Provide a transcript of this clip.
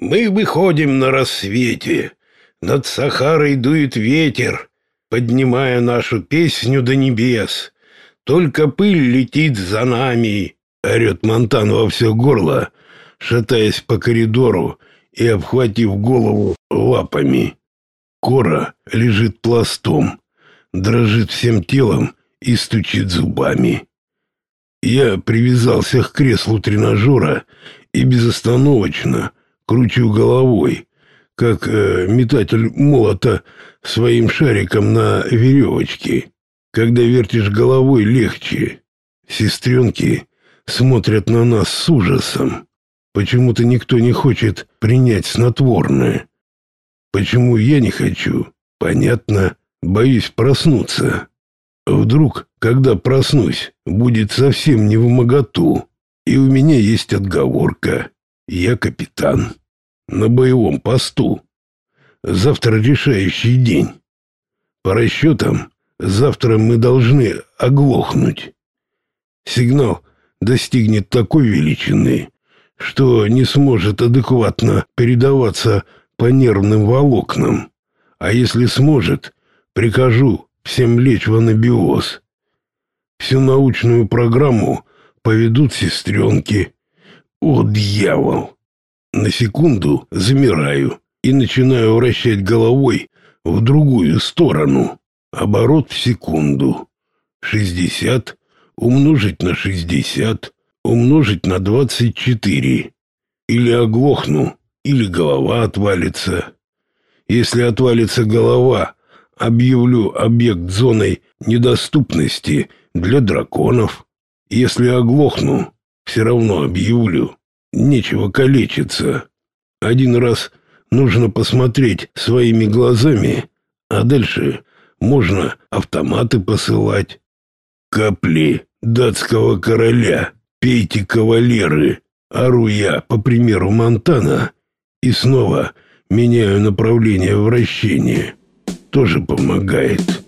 Мы выходим на рассвете. Над Сахарой дует ветер, поднимая нашу песню до небес. Только пыль летит за нами, орет Монтан во все горло, шатаясь по коридору и обхватив голову лапами. Кора лежит пластом, дрожит всем телом и стучит зубами. Я привязался к креслу тренажера и безостановочно кручу головой, как э, метатель молота своим шариком на веревочке. Когда вертишь головой, легче. Сестренки смотрят на нас с ужасом. Почему-то никто не хочет принять снотворное. Почему я не хочу? Понятно. Боюсь проснуться. Вдруг, когда проснусь, будет совсем не в моготу. И у меня есть отговорка. Я капитан. На боевом посту. Завтра решающий день. По расчетам, завтра мы должны оглохнуть. Сигнал достигнет такой величины, что не сможет адекватно передаваться по нервным волокнам. А если сможет, прикажу всем лечь в анабиоз. Всю научную программу поведут сестренки. О, дьявол! На секунду замираю и начинаю вращать головой в другую сторону. Оборот в секунду. Шестьдесят умножить на шестьдесят умножить на двадцать четыре. Или оглохну, или голова отвалится. Если отвалится голова, объявлю объект зоной недоступности для драконов. Если оглохну, все равно объявлю. Нечего калечиться. Один раз нужно посмотреть своими глазами, а дальше можно автоматы посылать. Капли датского короля, пейте, кавалеры, ору я, по примеру Монтана, и снова меняю направление вращения тоже помогает.